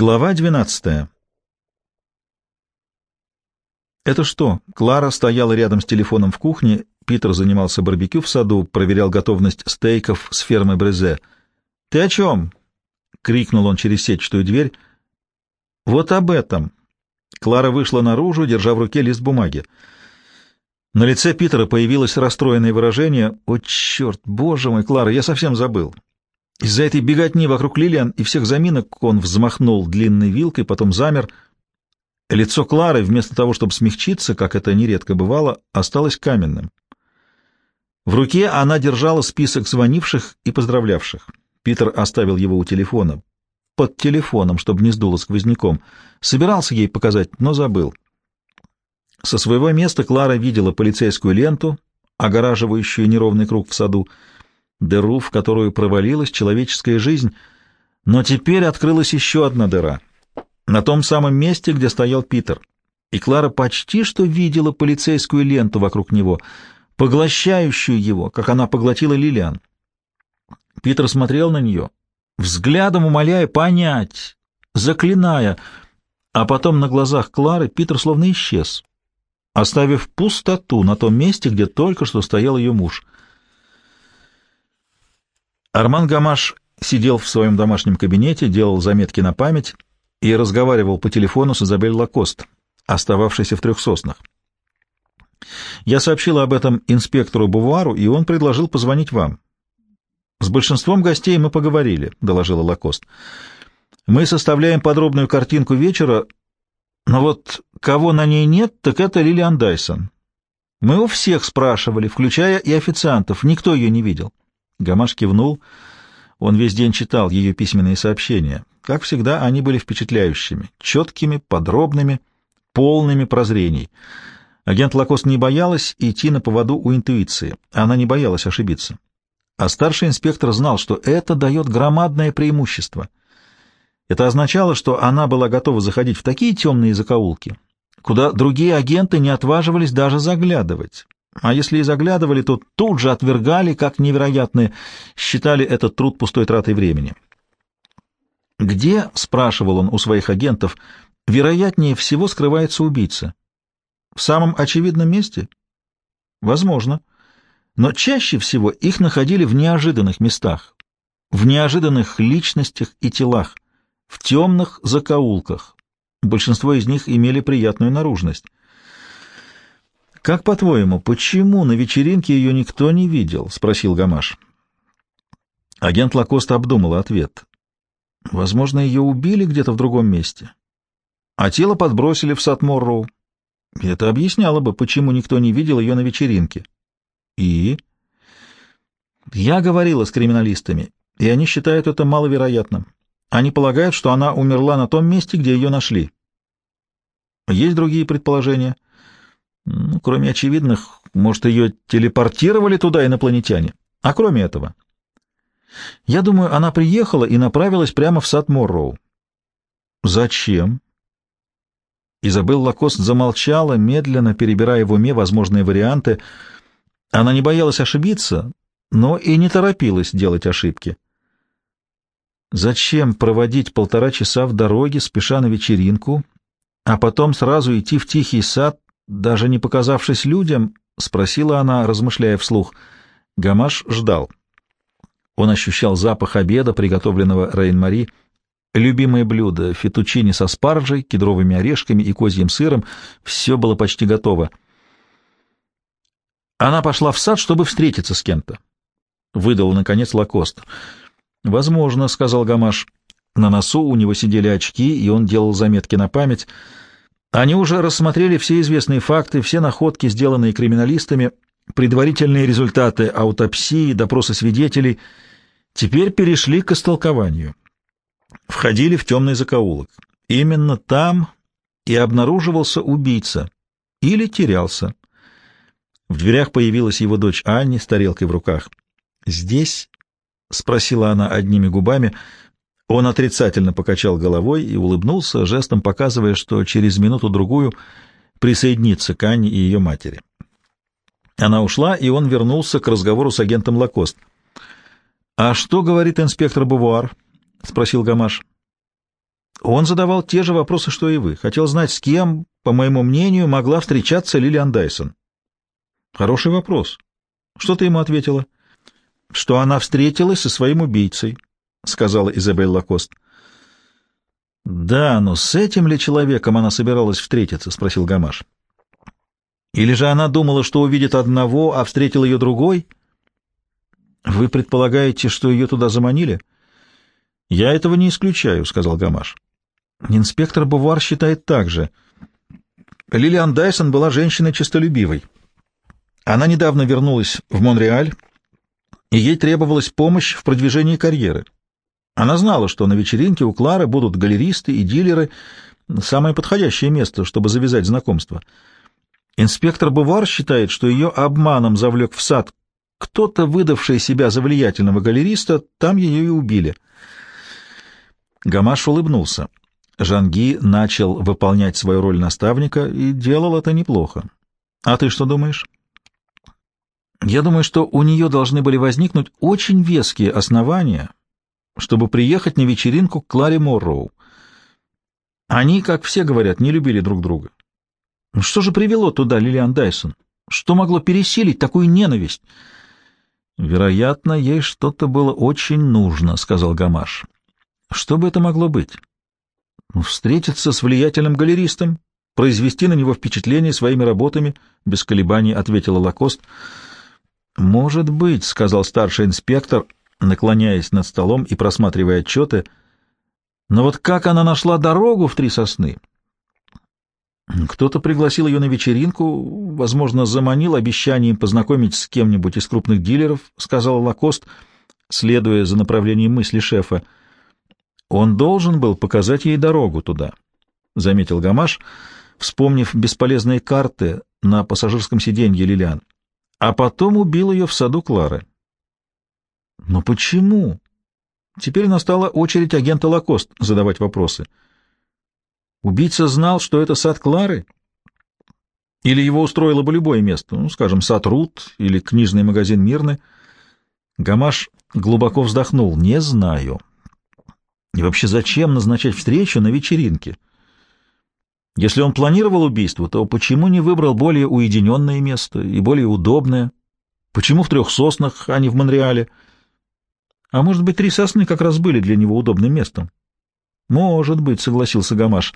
Глава 12. Это что? Клара стояла рядом с телефоном в кухне, Питер занимался барбекю в саду, проверял готовность стейков с фермы Брезе. «Ты о чем?» — крикнул он через сетчатую дверь. «Вот об этом». Клара вышла наружу, держа в руке лист бумаги. На лице Питера появилось расстроенное выражение. «О, черт, боже мой, Клара, я совсем забыл. Из-за этой беготни вокруг Лилиан и всех заминок он взмахнул длинной вилкой, потом замер. Лицо Клары, вместо того, чтобы смягчиться, как это нередко бывало, осталось каменным. В руке она держала список звонивших и поздравлявших. Питер оставил его у телефона. Под телефоном, чтобы не сдуло сквозняком. Собирался ей показать, но забыл. Со своего места Клара видела полицейскую ленту, огораживающую неровный круг в саду, дыру, в которую провалилась человеческая жизнь, но теперь открылась еще одна дыра, на том самом месте, где стоял Питер. И Клара почти что видела полицейскую ленту вокруг него, поглощающую его, как она поглотила Лилиан. Питер смотрел на нее, взглядом умоляя понять, заклиная, а потом на глазах Клары Питер словно исчез, оставив пустоту на том месте, где только что стоял ее муж — Арман Гамаш сидел в своем домашнем кабинете, делал заметки на память и разговаривал по телефону с Изабель Лакост, остававшейся в трех соснах. Я сообщила об этом инспектору Бувару, и он предложил позвонить вам. С большинством гостей мы поговорили, — доложила Лакост. Мы составляем подробную картинку вечера, но вот кого на ней нет, так это Лилиан Дайсон. Мы у всех спрашивали, включая и официантов, никто ее не видел. Гамаш кивнул. Он весь день читал ее письменные сообщения. Как всегда, они были впечатляющими, четкими, подробными, полными прозрений. Агент Лакост не боялась идти на поводу у интуиции. Она не боялась ошибиться. А старший инспектор знал, что это дает громадное преимущество. Это означало, что она была готова заходить в такие темные закоулки, куда другие агенты не отваживались даже заглядывать а если и заглядывали, то тут же отвергали, как невероятные, считали этот труд пустой тратой времени. «Где, — спрашивал он у своих агентов, — вероятнее всего скрывается убийца? В самом очевидном месте? Возможно. Но чаще всего их находили в неожиданных местах, в неожиданных личностях и телах, в темных закоулках. Большинство из них имели приятную наружность. «Как по-твоему, почему на вечеринке ее никто не видел?» — спросил Гамаш. Агент Лакоста обдумал ответ. «Возможно, ее убили где-то в другом месте, а тело подбросили в сад Морроу. Это объясняло бы, почему никто не видел ее на вечеринке». «И?» «Я говорила с криминалистами, и они считают это маловероятным. Они полагают, что она умерла на том месте, где ее нашли». «Есть другие предположения?» Ну, кроме очевидных, может, ее телепортировали туда инопланетяне. А кроме этого? Я думаю, она приехала и направилась прямо в сад Морроу. Зачем? Изабелла Лакост замолчала, медленно перебирая в уме возможные варианты. Она не боялась ошибиться, но и не торопилась делать ошибки. Зачем проводить полтора часа в дороге, спеша на вечеринку, а потом сразу идти в тихий сад, даже не показавшись людям, спросила она, размышляя вслух. Гамаш ждал. Он ощущал запах обеда, приготовленного Рейн-Мари, любимое блюдо — фетучини со спаржей, кедровыми орешками и козьим сыром. Все было почти готово. Она пошла в сад, чтобы встретиться с кем-то. Выдал, наконец, Лакост. «Возможно», — сказал Гамаш. На носу у него сидели очки, и он делал заметки на память — они уже рассмотрели все известные факты, все находки, сделанные криминалистами, предварительные результаты аутопсии, допросы свидетелей. Теперь перешли к истолкованию. Входили в темный закоулок. Именно там и обнаруживался убийца. Или терялся. В дверях появилась его дочь Анни с тарелкой в руках. «Здесь?» — спросила она одними губами — он отрицательно покачал головой и улыбнулся, жестом показывая, что через минуту-другую присоединится к Анне и ее матери. Она ушла, и он вернулся к разговору с агентом Лакост. «А что говорит инспектор Бувуар?» — спросил Гамаш. Он задавал те же вопросы, что и вы. Хотел знать, с кем, по моему мнению, могла встречаться Лилиан Дайсон. Хороший вопрос. Что ты ему ответила? Что она встретилась со своим убийцей, сказала Изабель Лакост. Да, но с этим ли человеком она собиралась встретиться, спросил Гамаш. Или же она думала, что увидит одного, а встретил ее другой? Вы предполагаете, что ее туда заманили? Я этого не исключаю, сказал Гамаш. Инспектор Бувар считает так же. Лилиан Дайсон была женщиной честолюбивой. Она недавно вернулась в Монреаль, и ей требовалась помощь в продвижении карьеры. Она знала, что на вечеринке у Клары будут галеристы и дилеры, самое подходящее место, чтобы завязать знакомство. Инспектор Бувар считает, что ее обманом завлек в сад кто-то, выдавший себя за влиятельного галериста, там ее и убили. Гамаш улыбнулся. Жанги начал выполнять свою роль наставника и делал это неплохо. А ты что думаешь? Я думаю, что у нее должны были возникнуть очень веские основания, чтобы приехать на вечеринку к Кларе Морроу. Они, как все говорят, не любили друг друга. Что же привело туда Лилиан Дайсон? Что могло пересилить такую ненависть? Вероятно, ей что-то было очень нужно, сказал Гамаш. Что бы это могло быть? Встретиться с влиятельным галеристом, произвести на него впечатление своими работами, без колебаний ответила Лакост. Может быть, сказал старший инспектор, наклоняясь над столом и просматривая отчеты. Но вот как она нашла дорогу в Три Сосны? Кто-то пригласил ее на вечеринку, возможно, заманил обещанием познакомить с кем-нибудь из крупных дилеров, сказал Лакост, следуя за направлением мысли шефа. Он должен был показать ей дорогу туда, заметил Гамаш, вспомнив бесполезные карты на пассажирском сиденье Лилиан, а потом убил ее в саду Клары. Но почему? Теперь настала очередь агента Лакост задавать вопросы. Убийца знал, что это сад Клары? Или его устроило бы любое место, ну, скажем, сад Рут или книжный магазин Мирны? Гамаш глубоко вздохнул. Не знаю. И вообще, зачем назначать встречу на вечеринке? Если он планировал убийство, то почему не выбрал более уединенное место и более удобное? Почему в трех соснах, а не в Монреале? А может быть, три сосны как раз были для него удобным местом? Может быть, согласился Гамаш.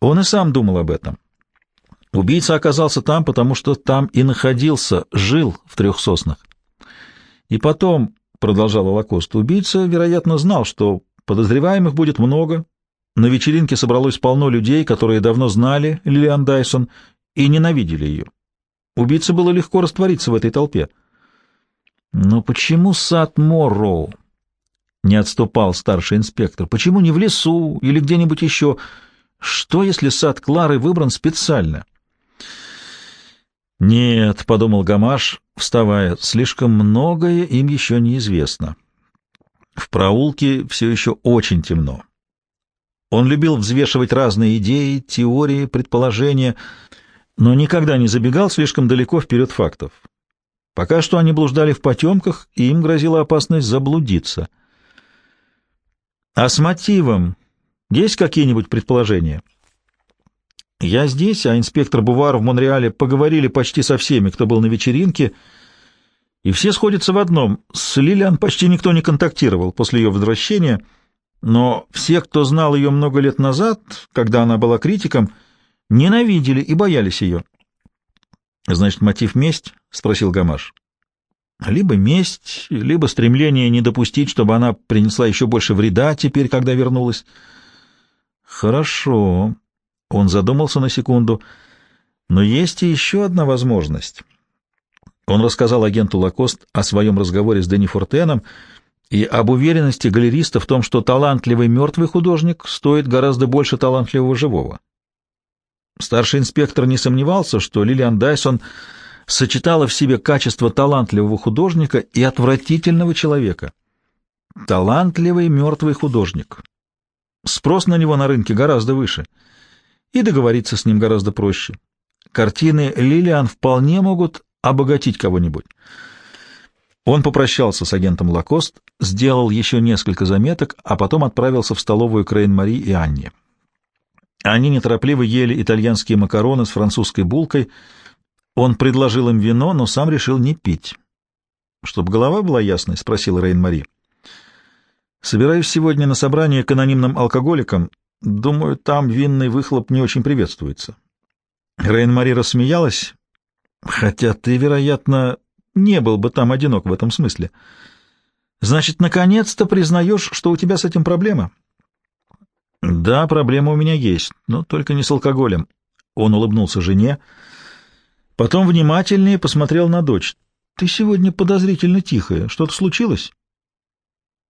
Он и сам думал об этом. Убийца оказался там, потому что там и находился, жил в трех соснах. И потом, — продолжал Лакост, — убийца, вероятно, знал, что подозреваемых будет много. На вечеринке собралось полно людей, которые давно знали Лилиан Дайсон и ненавидели ее. Убийце было легко раствориться в этой толпе. Но почему сад Морроу? Не отступал старший инспектор. Почему не в лесу или где-нибудь еще? Что, если сад Клары выбран специально? Нет, — подумал Гамаш, вставая, — слишком многое им еще неизвестно. В проулке все еще очень темно. Он любил взвешивать разные идеи, теории, предположения, но никогда не забегал слишком далеко вперед фактов. Пока что они блуждали в потемках, и им грозила опасность заблудиться. А с мотивом есть какие-нибудь предположения? Я здесь, а инспектор Бувар в Монреале поговорили почти со всеми, кто был на вечеринке, и все сходятся в одном. С Лилиан почти никто не контактировал после ее возвращения, но все, кто знал ее много лет назад, когда она была критиком, ненавидели и боялись ее. — Значит, мотив месть? — спросил Гамаш. Либо месть, либо стремление не допустить, чтобы она принесла еще больше вреда теперь, когда вернулась. Хорошо. Он задумался на секунду. Но есть и еще одна возможность. Он рассказал агенту Лакост о своем разговоре с Дени Фортеном и об уверенности галериста в том, что талантливый мертвый художник стоит гораздо больше талантливого живого. Старший инспектор не сомневался, что Лилиан Дайсон — сочетала в себе качество талантливого художника и отвратительного человека. Талантливый мертвый художник. Спрос на него на рынке гораздо выше, и договориться с ним гораздо проще. Картины Лилиан вполне могут обогатить кого-нибудь. Он попрощался с агентом Лакост, сделал еще несколько заметок, а потом отправился в столовую Крейн-Мари и Анни. Они неторопливо ели итальянские макароны с французской булкой. Он предложил им вино, но сам решил не пить. «Чтоб голова была ясной?» — спросил Рейн-Мари. «Собираюсь сегодня на собрание к анонимным алкоголикам. Думаю, там винный выхлоп не очень приветствуется». Рейн-Мари рассмеялась. «Хотя ты, вероятно, не был бы там одинок в этом смысле. Значит, наконец-то признаешь, что у тебя с этим проблема? Да, проблема у меня есть, но только не с алкоголем. Он улыбнулся жене, потом внимательнее посмотрел на дочь. Ты сегодня подозрительно тихая. Что-то случилось?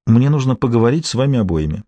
Мне нужно поговорить с вами обоими.